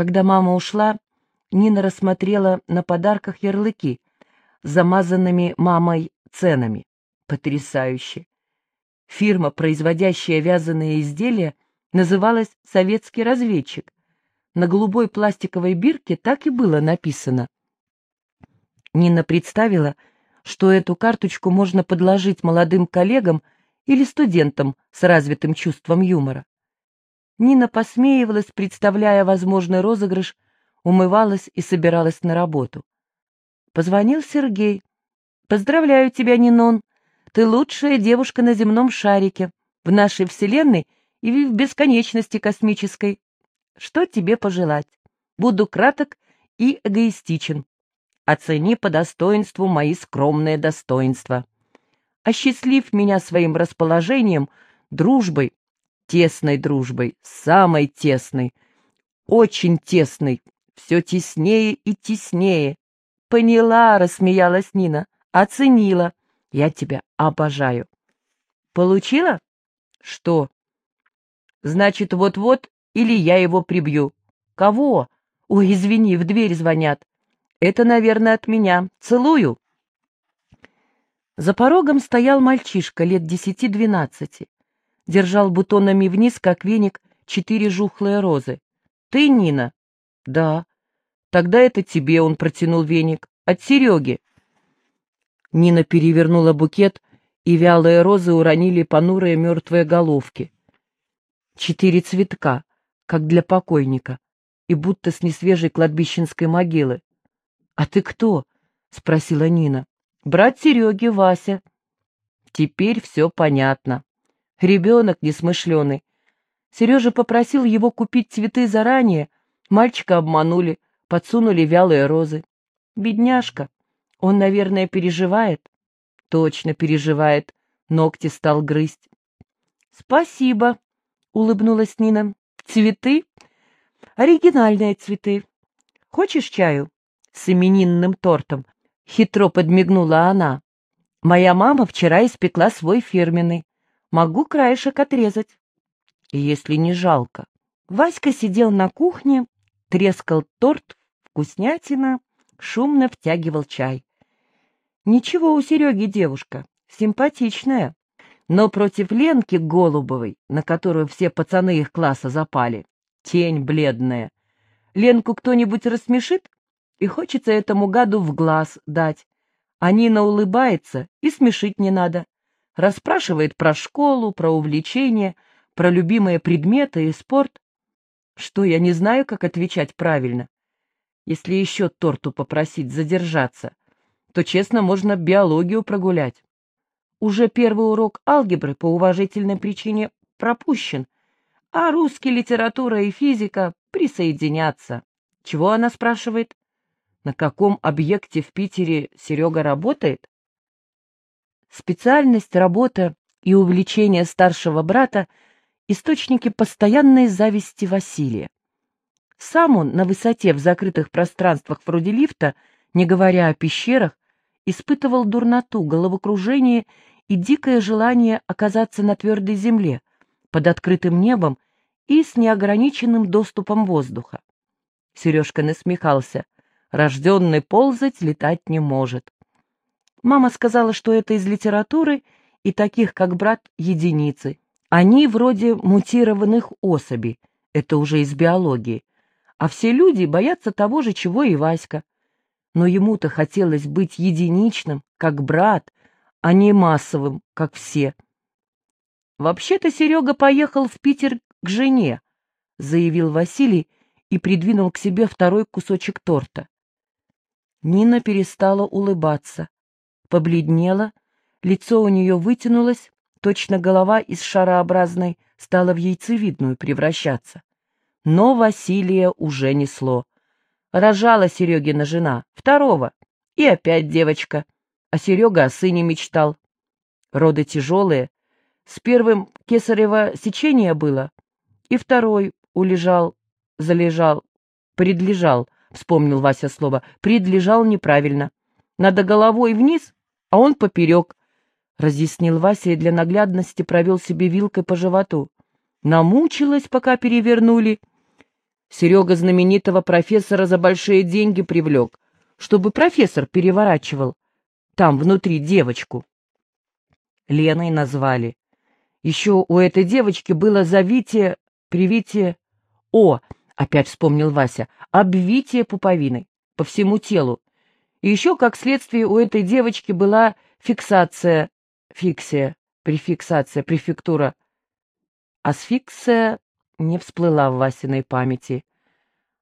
Когда мама ушла, Нина рассмотрела на подарках ярлыки замазанными мамой ценами. Потрясающе! Фирма, производящая вязаные изделия, называлась «Советский разведчик». На голубой пластиковой бирке так и было написано. Нина представила, что эту карточку можно подложить молодым коллегам или студентам с развитым чувством юмора. Нина посмеивалась, представляя возможный розыгрыш, умывалась и собиралась на работу. Позвонил Сергей. «Поздравляю тебя, Нинон. Ты лучшая девушка на земном шарике, в нашей Вселенной и в бесконечности космической. Что тебе пожелать? Буду краток и эгоистичен. Оцени по достоинству мои скромные достоинства. Осчастлив меня своим расположением, дружбой, тесной дружбой, самой тесной, очень тесной, все теснее и теснее. Поняла, рассмеялась Нина, оценила. Я тебя обожаю. Получила? Что? Значит, вот-вот или я его прибью. Кого? Ой, извини, в дверь звонят. Это, наверное, от меня. Целую. За порогом стоял мальчишка лет десяти-двенадцати. Держал бутонами вниз, как веник, четыре жухлые розы. «Ты, Нина?» «Да». «Тогда это тебе он протянул веник. От Сереги». Нина перевернула букет, и вялые розы уронили понурые мертвые головки. Четыре цветка, как для покойника, и будто с несвежей кладбищенской могилы. «А ты кто?» — спросила Нина. «Брат Сереги, Вася». Теперь все понятно. Ребенок несмышленый. Сережа попросил его купить цветы заранее, мальчика обманули, подсунули вялые розы. Бедняжка. Он, наверное, переживает. Точно переживает. Ногти стал грызть. Спасибо, улыбнулась Нина. Цветы? Оригинальные цветы. Хочешь чаю? С именинным тортом. Хитро подмигнула она. Моя мама вчера испекла свой фирменный. Могу краешек отрезать. Если не жалко. Васька сидел на кухне, трескал торт, вкуснятина, шумно втягивал чай. Ничего у Сереги девушка, симпатичная, но против Ленки Голубовой, на которую все пацаны их класса запали, тень бледная. Ленку кто-нибудь рассмешит, и хочется этому гаду в глаз дать. А Нина улыбается, и смешить не надо. Расспрашивает про школу, про увлечения, про любимые предметы и спорт. Что, я не знаю, как отвечать правильно. Если еще торту попросить задержаться, то, честно, можно биологию прогулять. Уже первый урок алгебры по уважительной причине пропущен, а русский литература и физика присоединятся. Чего она спрашивает? На каком объекте в Питере Серега работает? Специальность, работа и увлечение старшего брата — источники постоянной зависти Василия. Сам он на высоте в закрытых пространствах вроде лифта, не говоря о пещерах, испытывал дурноту, головокружение и дикое желание оказаться на твердой земле, под открытым небом и с неограниченным доступом воздуха. Сережка насмехался. Рожденный ползать летать не может. Мама сказала, что это из литературы и таких, как брат, единицы. Они вроде мутированных особей, это уже из биологии. А все люди боятся того же, чего и Васька. Но ему-то хотелось быть единичным, как брат, а не массовым, как все. «Вообще-то Серега поехал в Питер к жене», — заявил Василий и придвинул к себе второй кусочек торта. Нина перестала улыбаться, побледнела, лицо у нее вытянулось, точно голова из шарообразной стала в яйцевидную превращаться. Но Василия уже несло. Рожала Серегина жена, второго, и опять девочка, а Серега о сыне мечтал. Роды тяжелые, с первым кесарево сечение было, и второй улежал, залежал, предлежал — вспомнил Вася слово, предлежал неправильно. Надо головой вниз, а он поперек, — разъяснил Вася и для наглядности провел себе вилкой по животу. Намучилась, пока перевернули. Серега знаменитого профессора за большие деньги привлек, чтобы профессор переворачивал там внутри девочку. Леной назвали. Еще у этой девочки было завитие, привитие... О, опять вспомнил Вася, обвитие пуповиной по всему телу. И еще, как следствие, у этой девочки была фиксация, фиксия, префиксация, префектура. Асфиксия не всплыла в Васиной памяти.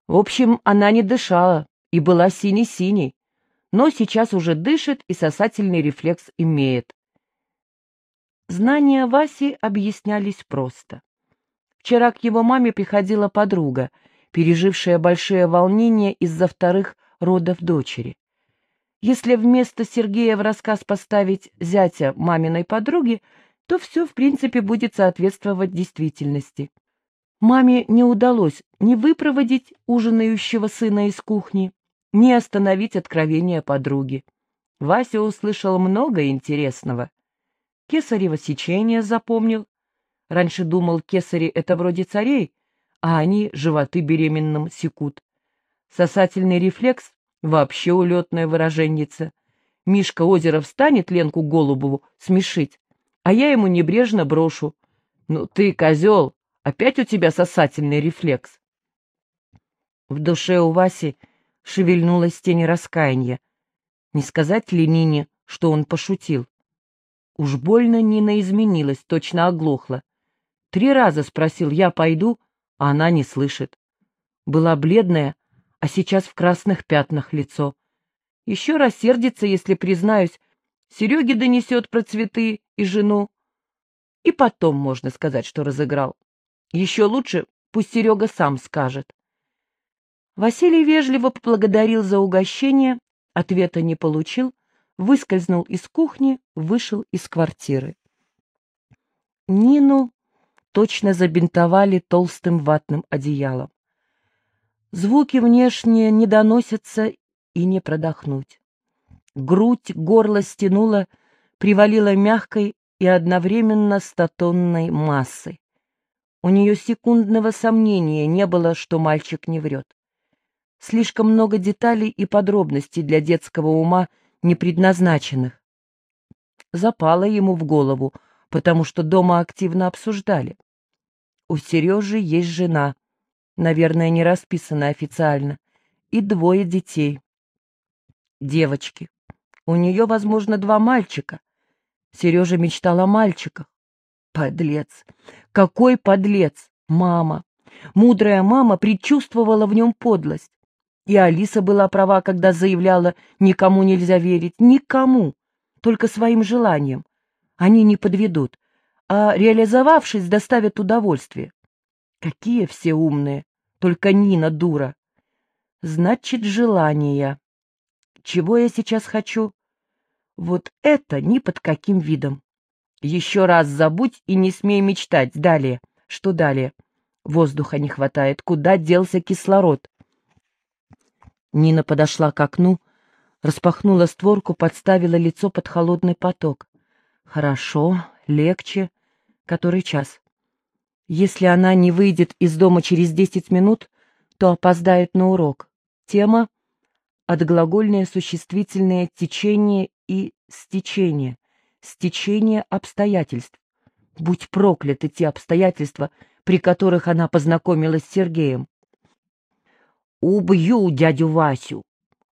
В общем, она не дышала и была синей-синей, но сейчас уже дышит и сосательный рефлекс имеет. Знания Васи объяснялись просто. Вчера к его маме приходила подруга, пережившая большое волнение из-за вторых родов дочери. Если вместо Сергея в рассказ поставить зятя маминой подруги, то все, в принципе, будет соответствовать действительности. Маме не удалось ни выпроводить ужинающего сына из кухни, ни остановить откровение подруги. Вася услышал много интересного. Кесарево сечение запомнил. Раньше думал, кесари — это вроде царей, а они животы беременным секут. Сосательный рефлекс — вообще улетная выраженница. Мишка Озеров станет Ленку Голубову смешить, а я ему небрежно брошу. «Ну ты, козел, опять у тебя сосательный рефлекс». В душе у Васи шевельнулась тень раскаяния. Не сказать ли Нине, что он пошутил? Уж больно Нина изменилась, точно оглохла. Три раза спросил «я пойду», а она не слышит. Была бледная, а сейчас в красных пятнах лицо. Еще рассердится, если признаюсь, Сереге донесет про цветы и жену. И потом можно сказать, что разыграл. Еще лучше пусть Серега сам скажет. Василий вежливо поблагодарил за угощение, ответа не получил, выскользнул из кухни, вышел из квартиры. Нину точно забинтовали толстым ватным одеялом. Звуки внешние не доносятся и не продохнуть. Грудь, горло стянуло, привалило мягкой и одновременно статонной массой. У нее секундного сомнения не было, что мальчик не врет. Слишком много деталей и подробностей для детского ума, не предназначенных. Запало ему в голову, потому что дома активно обсуждали. У Сережи есть жена, наверное, не расписано официально, и двое детей. Девочки. У нее, возможно, два мальчика. Сережа мечтал о мальчиках. Подлец! Какой подлец! Мама! Мудрая мама предчувствовала в нем подлость. И Алиса была права, когда заявляла, никому нельзя верить, никому, только своим желаниям. Они не подведут, а, реализовавшись, доставят удовольствие. Какие все умные! Только Нина дура. Значит, желание. Чего я сейчас хочу? Вот это ни под каким видом. Еще раз забудь и не смей мечтать. Далее. Что далее? Воздуха не хватает. Куда делся кислород? Нина подошла к окну, распахнула створку, подставила лицо под холодный поток. Хорошо, легче. Который час? Если она не выйдет из дома через десять минут, то опоздает на урок. Тема — отглагольное существительное течение и стечение, стечение обстоятельств. Будь прокляты те обстоятельства, при которых она познакомилась с Сергеем. «Убью дядю Васю!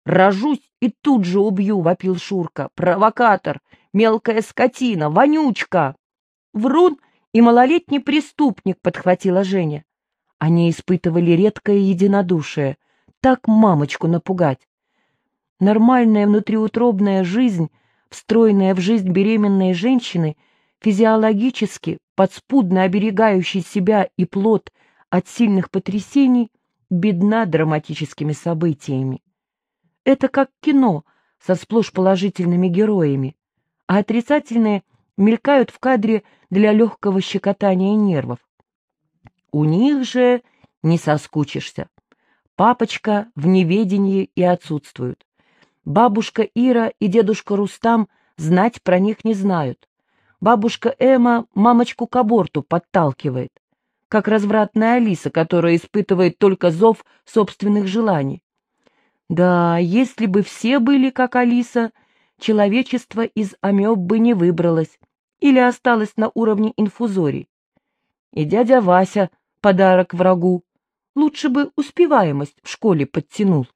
Рожусь и тут же убью!» — вопил Шурка. «Провокатор! Мелкая скотина! Вонючка!» «Врун!» И малолетний преступник, подхватила Женя. Они испытывали редкое единодушие. Так мамочку напугать. Нормальная внутриутробная жизнь, встроенная в жизнь беременной женщины, физиологически, подспудно оберегающей себя и плод от сильных потрясений, бедна драматическими событиями. Это как кино со сплошь положительными героями, а отрицательные мелькают в кадре для легкого щекотания нервов. У них же не соскучишься. Папочка в неведении и отсутствуют. Бабушка Ира и дедушка Рустам знать про них не знают. Бабушка Эма мамочку к аборту подталкивает. как развратная Алиса, которая испытывает только зов собственных желаний. Да, если бы все были как Алиса, человечество из амеб бы не выбралось или осталось на уровне инфузорий. И дядя Вася — подарок врагу. Лучше бы успеваемость в школе подтянул.